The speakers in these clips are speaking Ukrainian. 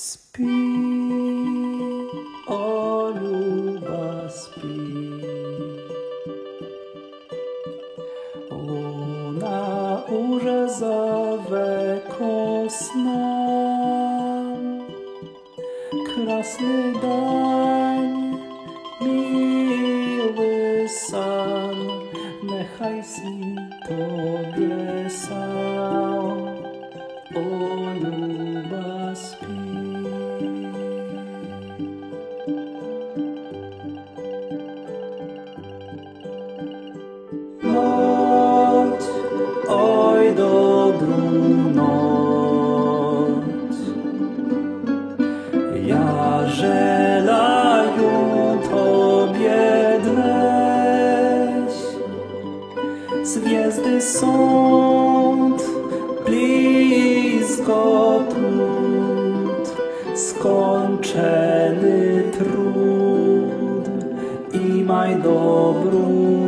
Спи, о люба, спи. Луна уже зове ко снам. Красный день, милий сан, нехай сні тобі сам. О, Gwiazdy są blisko trud, skończony trud i maj dobrą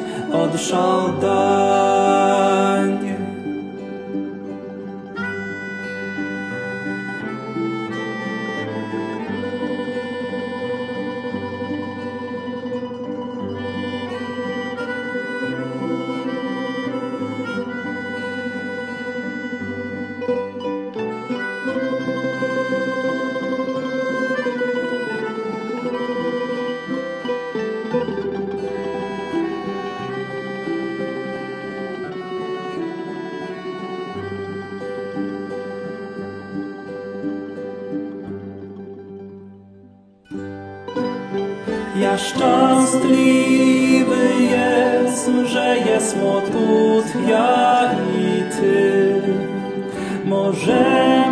odszodach. Ja szczęśliwy jestem, że jest tu ja i ty. Możemy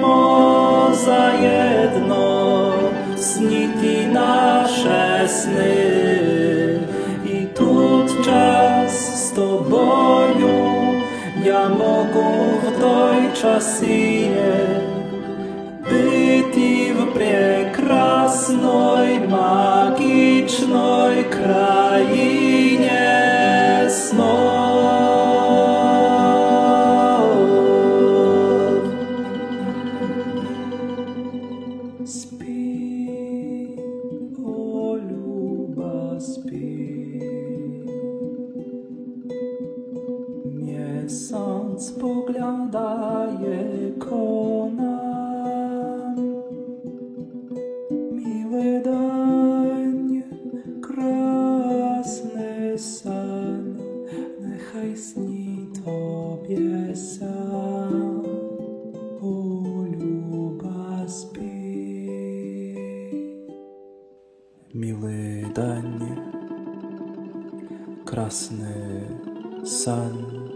za jedno sniti nasze sny. I tu czas z tobą ja mogę w tej czasinie Byty Спи, о, Люба, спи. Miesiąc spogląda je kona. Miły dań, krasny sen, niechaj sni tobie sen. милые дани, красные сан,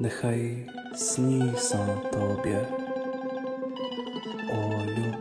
нехай снится тобі, Олю.